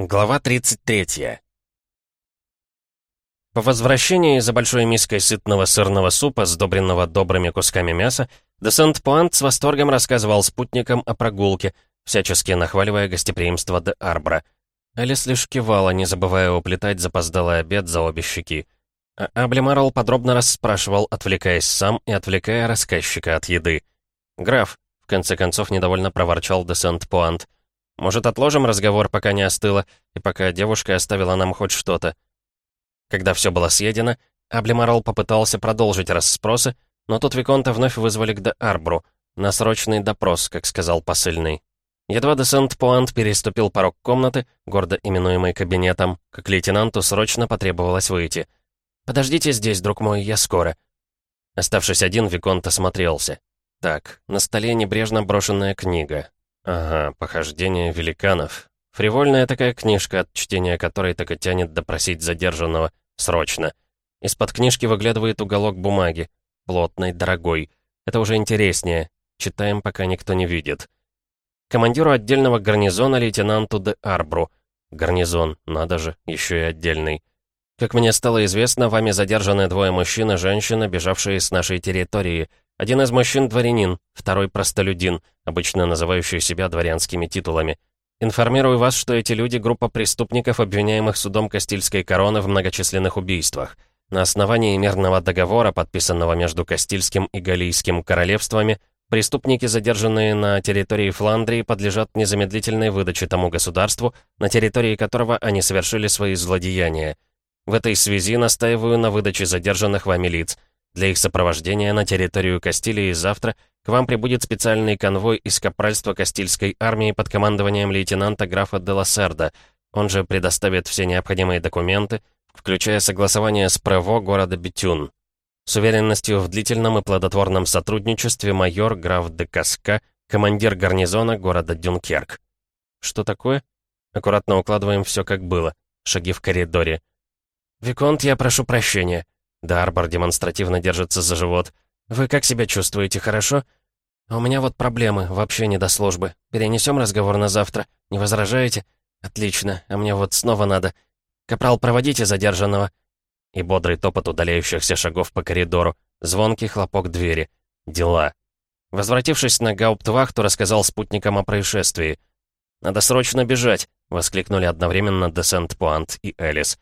Глава 33. По возвращении за большой миской сытного сырного супа, сдобренного добрыми кусками мяса, де Сент-Пуант с восторгом рассказывал спутникам о прогулке, всячески нахваливая гостеприимство де Арбра. Элис лишь кивала, не забывая уплетать запоздалый обед за обе щеки. А Аблемарл подробно расспрашивал, отвлекаясь сам и отвлекая рассказчика от еды. «Граф», — в конце концов недовольно проворчал де Сент-Пуант, — может, отложим разговор, пока не остыло, и пока девушка оставила нам хоть что-то?» Когда все было съедено, Аблемарл попытался продолжить расспросы, но тут Виконта вновь вызвали к де Арбру, на срочный допрос, как сказал посыльный. Едва де Сент-Пуант переступил порог комнаты, гордо именуемой кабинетом, как лейтенанту срочно потребовалось выйти. «Подождите здесь, друг мой, я скоро». Оставшись один, Виконт осмотрелся. Так, на столе небрежно брошенная книга. Ага, «Похождение великанов». Фривольная такая книжка, от чтения которой так и тянет допросить задержанного. Срочно. Из-под книжки выглядывает уголок бумаги. Плотный, дорогой. Это уже интереснее. Читаем, пока никто не видит. Командиру отдельного гарнизона лейтенанту де Арбру. Гарнизон, надо же, еще и отдельный. Как мне стало известно, вами задержаны двое мужчин и женщина, бежавшие с нашей территории. Один из мужчин — дворянин, второй — простолюдин, обычно называющий себя дворянскими титулами. Информирую вас, что эти люди — группа преступников, обвиняемых судом Кастильской короны в многочисленных убийствах. На основании мирного договора, подписанного между Кастильским и Галийским королевствами, преступники, задержанные на территории Фландрии, подлежат незамедлительной выдаче тому государству, на территории которого они совершили свои злодеяния. В этой связи настаиваю на выдаче задержанных вами лиц — для их сопровождения на территорию Кастилии завтра к вам прибудет специальный конвой из капральства Кастильской армии под командованием лейтенанта графа де Лассерда. Он же предоставит все необходимые документы, включая согласование с ПРЭВО города Бетюн. С уверенностью в длительном и плодотворном сотрудничестве майор граф де Каска, командир гарнизона города Дюнкерк. Что такое? Аккуратно укладываем все как было. Шаги в коридоре. «Виконт, я прошу прощения», Дарбор демонстративно держится за живот. «Вы как себя чувствуете, хорошо?» «А «У меня вот проблемы, вообще не до службы. Перенесем разговор на завтра. Не возражаете?» «Отлично, а мне вот снова надо. Капрал, проводите задержанного». И бодрый топот удаляющихся шагов по коридору. Звонкий хлопок двери. Дела. Возвратившись на гауптвахту, рассказал спутникам о происшествии. «Надо срочно бежать!» — воскликнули одновременно Десент Пуант и Элис.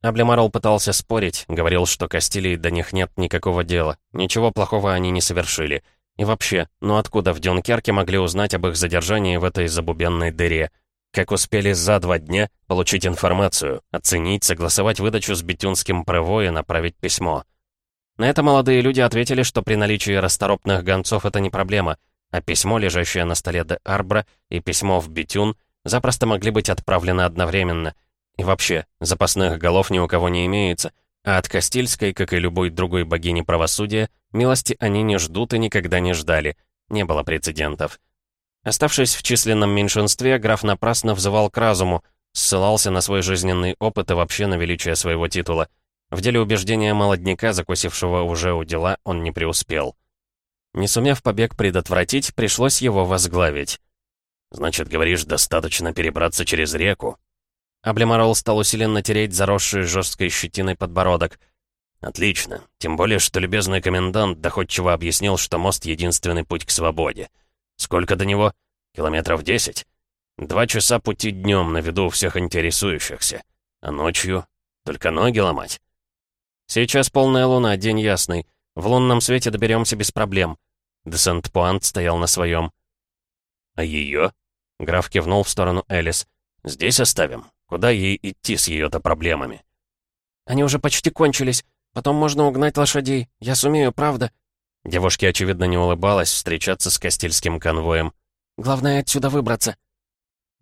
Аблемарл пытался спорить, говорил, что Кастилии до них нет никакого дела. Ничего плохого они не совершили. И вообще, ну откуда в Дюнкерке могли узнать об их задержании в этой забубенной дыре? Как успели за два дня получить информацию, оценить, согласовать выдачу с Бетюнским ПРВО и направить письмо? На это молодые люди ответили, что при наличии расторопных гонцов это не проблема, а письмо, лежащее на столе де Арбра, и письмо в Бетюн запросто могли быть отправлены одновременно — и вообще, запасных голов ни у кого не имеется, а от Кастильской, как и любой другой богини правосудия, милости они не ждут и никогда не ждали. Не было прецедентов. Оставшись в численном меньшинстве, граф напрасно взывал к разуму, ссылался на свой жизненный опыт и вообще на величие своего титула. В деле убеждения молодняка, закусившего уже у дела, он не преуспел. Не сумев побег предотвратить, пришлось его возглавить. «Значит, говоришь, достаточно перебраться через реку?» Аблемарол стал усиленно тереть заросший жесткой щетиной подбородок. «Отлично. Тем более, что любезный комендант доходчиво объяснил, что мост — единственный путь к свободе. Сколько до него? Километров десять? Два часа пути днем на виду у всех интересующихся. А ночью? Только ноги ломать?» «Сейчас полная луна, день ясный. В лунном свете доберемся без проблем». Десент Пуант стоял на своем. «А ее?» Граф кивнул в сторону Элис. «Здесь оставим. Куда ей идти с ее-то проблемами? Они уже почти кончились. Потом можно угнать лошадей. Я сумею, правда?» Девушке, очевидно, не улыбалась встречаться с Кастильским конвоем. «Главное, отсюда выбраться».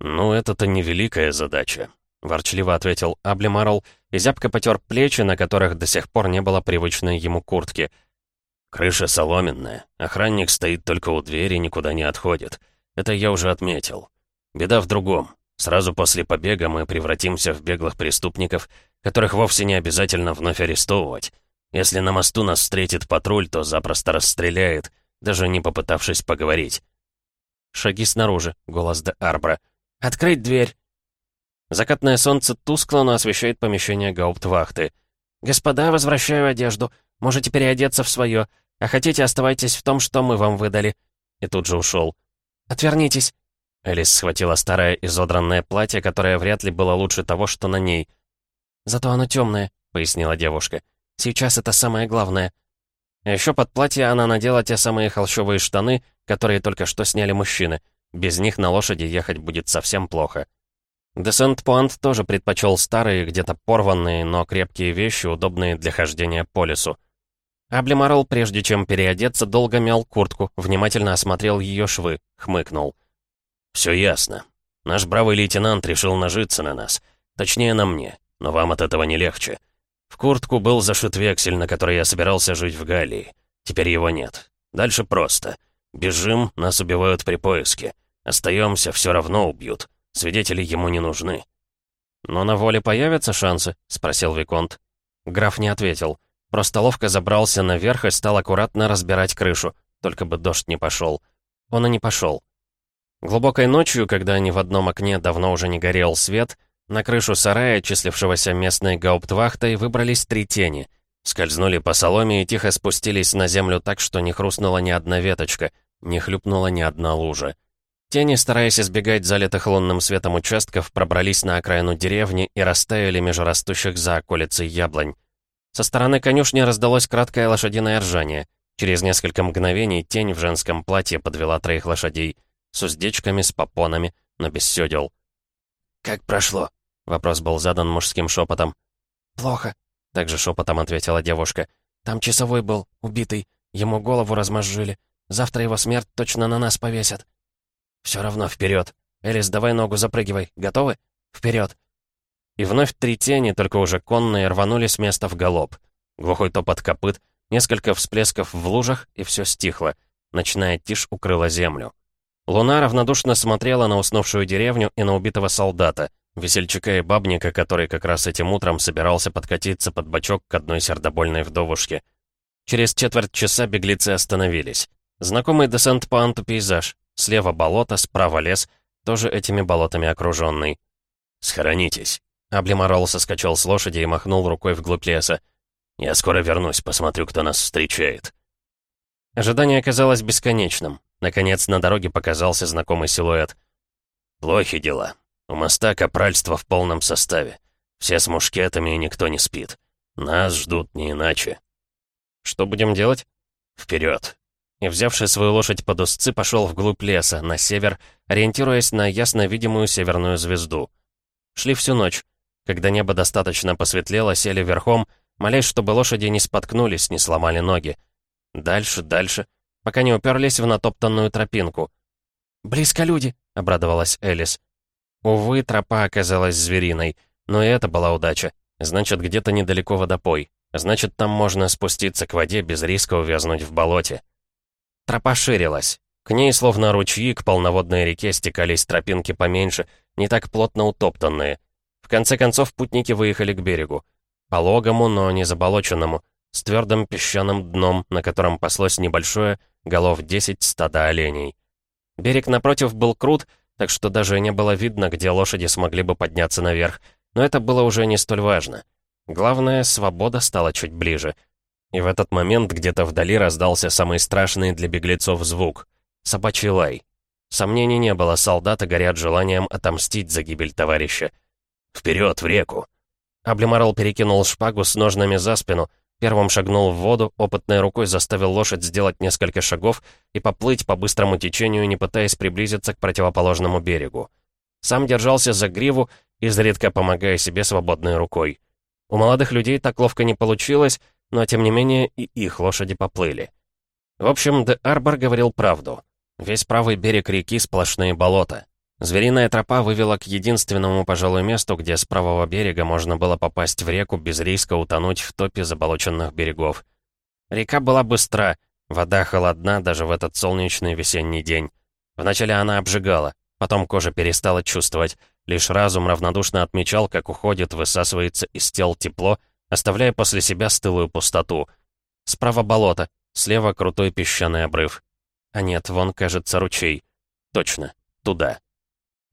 «Ну, это-то невеликая задача», — ворчливо ответил Аблемарл и зябко потер плечи, на которых до сих пор не было привычной ему куртки. «Крыша соломенная. Охранник стоит только у двери, никуда не отходит. Это я уже отметил. Беда в другом. Сразу после побега мы превратимся в беглых преступников, которых вовсе не обязательно вновь арестовывать. Если на мосту нас встретит патруль, то запросто расстреляет, даже не попытавшись поговорить. Шаги снаружи, голос де Арбра. «Открыть дверь!» Закатное солнце тускло, но освещает помещение гауптвахты. «Господа, возвращаю одежду. Можете переодеться в свое. А хотите, оставайтесь в том, что мы вам выдали». И тут же ушел. «Отвернитесь!» Элис схватила старое изодранное платье, которое вряд ли было лучше того, что на ней. «Зато оно темное», — пояснила девушка. «Сейчас это самое главное». А еще под платье она надела те самые холщовые штаны, которые только что сняли мужчины. Без них на лошади ехать будет совсем плохо. Десент Пуант тоже предпочел старые, где-то порванные, но крепкие вещи, удобные для хождения по лесу. Аблемарл, прежде чем переодеться, долго мял куртку, внимательно осмотрел ее швы, хмыкнул. «Все ясно. Наш бравый лейтенант решил нажиться на нас. Точнее, на мне. Но вам от этого не легче. В куртку был зашит вексель, на который я собирался жить в Галлии. Теперь его нет. Дальше просто. Бежим, нас убивают при поиске. Остаемся, все равно убьют. Свидетели ему не нужны». «Но на воле появятся шансы?» — спросил Виконт. Граф не ответил. Просто ловко забрался наверх и стал аккуратно разбирать крышу. Только бы дождь не пошел. Он и не пошел. Глубокой ночью, когда они в одном окне давно уже не горел свет, на крышу сарая, числившегося местной гауптвахтой, выбрались три тени. Скользнули по соломе и тихо спустились на землю так, что не хрустнула ни одна веточка, не хлюпнула ни одна лужа. Тени, стараясь избегать залитых лунным светом участков, пробрались на окраину деревни и растаяли между растущих за околицей яблонь. Со стороны конюшни раздалось краткое лошадиное ржание. Через несколько мгновений тень в женском платье подвела троих лошадей. С уздечками, с попонами, но без сёдел. «Как прошло?» — вопрос был задан мужским шепотом. «Плохо», — также шепотом ответила девушка. «Там часовой был, убитый. Ему голову размозжили. Завтра его смерть точно на нас повесят». «Все равно вперед. Элис, давай ногу запрыгивай. Готовы? Вперед!» И вновь три тени, только уже конные, рванули с места в галоп. Глухой топот копыт, несколько всплесков в лужах, и все стихло. Ночная тишь укрыла землю. Луна равнодушно смотрела на уснувшую деревню и на убитого солдата, весельчака и бабника, который как раз этим утром собирался подкатиться под бочок к одной сердобольной вдовушке. Через четверть часа беглецы остановились. Знакомый десант по анту пейзаж. Слева болото, справа лес, тоже этими болотами окруженный. «Схоронитесь!» Аблемарол соскочил с лошади и махнул рукой вглубь леса. «Я скоро вернусь, посмотрю, кто нас встречает». Ожидание оказалось бесконечным. Наконец, на дороге показался знакомый силуэт. «Плохи дела. У моста капральство в полном составе. Все с мушкетами, и никто не спит. Нас ждут не иначе». «Что будем делать?» «Вперед!» и, взявший свою лошадь под узцы, пошел вглубь леса, на север, ориентируясь на ясно видимую северную звезду. Шли всю ночь. Когда небо достаточно посветлело, сели верхом, молясь, чтобы лошади не споткнулись, не сломали ноги. Дальше, дальше, пока не уперлись в натоптанную тропинку. «Близко люди!» — обрадовалась Элис. Увы, тропа оказалась звериной, но и это была удача. Значит, где-то недалеко водопой. Значит, там можно спуститься к воде без риска увязнуть в болоте. Тропа ширилась. К ней, словно ручьи, к полноводной реке стекались тропинки поменьше, не так плотно утоптанные. В конце концов, путники выехали к берегу. Пологому, но не заболоченному, с твердым песчаным дном, на котором паслось небольшое, голов 10 стада оленей. Берег напротив был крут, так что даже не было видно, где лошади смогли бы подняться наверх, но это было уже не столь важно. Главное, свобода стала чуть ближе — и в этот момент где-то вдали раздался самый страшный для беглецов звук — собачий лай. Сомнений не было, солдаты горят желанием отомстить за гибель товарища. «Вперед, в реку!» Аблемарл перекинул шпагу с ножнами за спину, первым шагнул в воду, опытной рукой заставил лошадь сделать несколько шагов и поплыть по быстрому течению, не пытаясь приблизиться к противоположному берегу. Сам держался за гриву, изредка помогая себе свободной рукой. У молодых людей так ловко не получилось, но тем не менее и их лошади поплыли. В общем, Де Арбор говорил правду. Весь правый берег реки сплошные болота. Звериная тропа вывела к единственному, пожалуй, месту, где с правого берега можно было попасть в реку без риска утонуть в топе заболоченных берегов. Река была быстра, вода холодна даже в этот солнечный весенний день. Вначале она обжигала, потом кожа перестала чувствовать, лишь разум равнодушно отмечал, как уходит, высасывается из тел тепло, оставляя после себя стылую пустоту. Справа болото, слева крутой песчаный обрыв. А нет, вон, кажется, ручей. Точно, туда.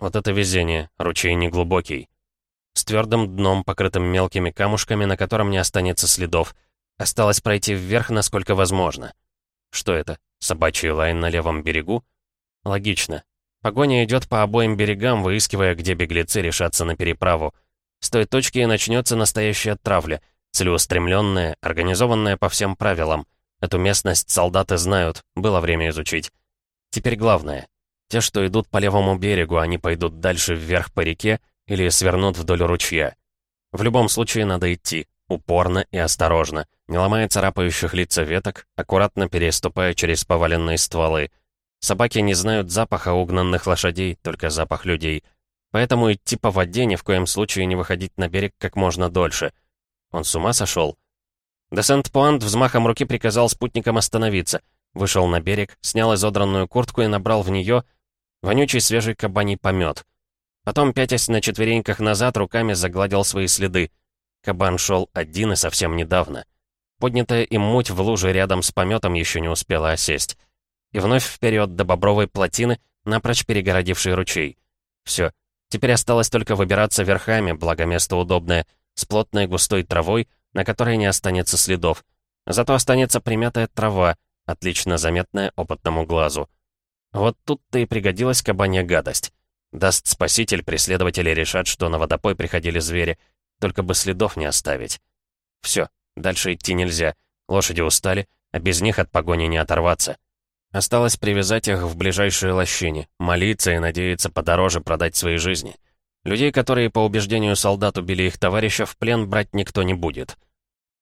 Вот это везение, ручей неглубокий. с твердым дном, покрытым мелкими камушками, на котором не останется следов. Осталось пройти вверх, насколько возможно. Что это? Собачий лайн на левом берегу? Логично. Погоня идет по обоим берегам, выискивая, где беглецы решатся на переправу. С той точки и начнется настоящая травля, целеустремленная, организованная по всем правилам. Эту местность солдаты знают, было время изучить. Теперь главное. Те, что идут по левому берегу, они пойдут дальше вверх по реке или свернут вдоль ручья. В любом случае надо идти, упорно и осторожно, не ломая царапающих лица веток, аккуратно переступая через поваленные стволы. Собаки не знают запаха угнанных лошадей, только запах людей. Поэтому идти по воде ни в коем случае не выходить на берег как можно дольше. Он с ума сошел? Де Сент-Пуант взмахом руки приказал спутникам остановиться, вышел на берег, снял изодранную куртку и набрал в нее вонючий свежий кабаний помет. Потом, пятясь на четвереньках назад, руками загладил свои следы. Кабан шел один и совсем недавно. Поднятая им муть в луже рядом с пометом еще не успела осесть. И вновь вперед до бобровой плотины, напрочь перегородившей ручей. Все, теперь осталось только выбираться верхами, благо место удобное, с плотной густой травой, на которой не останется следов. Зато останется примятая трава, отлично заметная опытному глазу. Вот тут-то и пригодилась кабанья гадость. Даст спаситель, преследователи решат, что на водопой приходили звери, только бы следов не оставить. Все, дальше идти нельзя. Лошади устали, а без них от погони не оторваться. Осталось привязать их в ближайшие лощине, молиться и надеяться подороже продать свои жизни. Людей, которые по убеждению солдат убили их товарища, в плен брать никто не будет.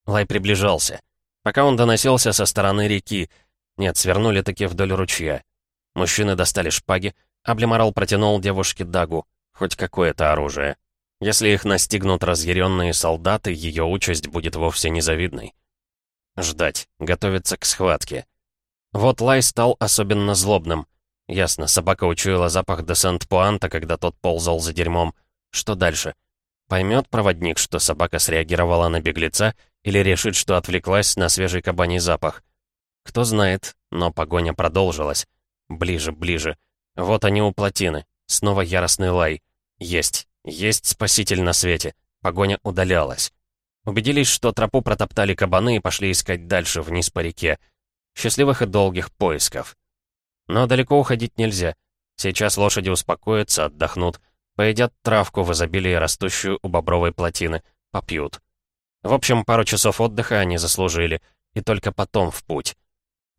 Лай приближался. Пока он доносился со стороны реки. Нет, свернули таки вдоль ручья. Мужчины достали шпаги, а Блемарал протянул девушке дагу, хоть какое-то оружие. Если их настигнут разъяренные солдаты, ее участь будет вовсе незавидной. Ждать, готовиться к схватке. Вот Лай стал особенно злобным. Ясно, собака учуяла запах де Сент-Пуанта, когда тот ползал за дерьмом. Что дальше? Поймет проводник, что собака среагировала на беглеца, или решит, что отвлеклась на свежий кабаний запах? Кто знает, но погоня продолжилась. Ближе, ближе. Вот они у плотины. Снова яростный лай. Есть. Есть спаситель на свете. Погоня удалялась. Убедились, что тропу протоптали кабаны и пошли искать дальше, вниз по реке. Счастливых и долгих поисков. Но далеко уходить нельзя. Сейчас лошади успокоятся, отдохнут, поедят травку в изобилии, растущую у бобровой плотины, попьют. В общем, пару часов отдыха они заслужили, и только потом в путь.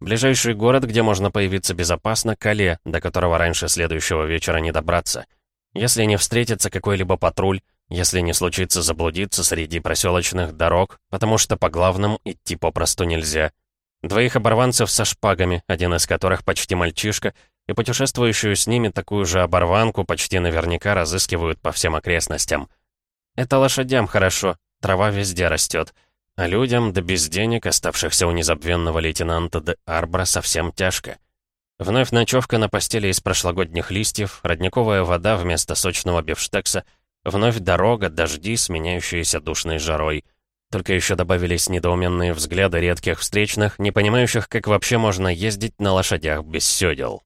Ближайший город, где можно появиться безопасно, Кале, до которого раньше следующего вечера не добраться. Если не встретится какой-либо патруль, если не случится заблудиться среди проселочных дорог, потому что по главным идти попросту нельзя. Двоих оборванцев со шпагами, один из которых почти мальчишка, и путешествующую с ними такую же оборванку почти наверняка разыскивают по всем окрестностям. Это лошадям хорошо, трава везде растет. А людям, да без денег, оставшихся у незабвенного лейтенанта де Арбра, совсем тяжко. Вновь ночевка на постели из прошлогодних листьев, родниковая вода вместо сочного бифштекса, вновь дорога, дожди, сменяющиеся душной жарой. Только еще добавились недоуменные взгляды редких встречных, не понимающих, как вообще можно ездить на лошадях без сёдел.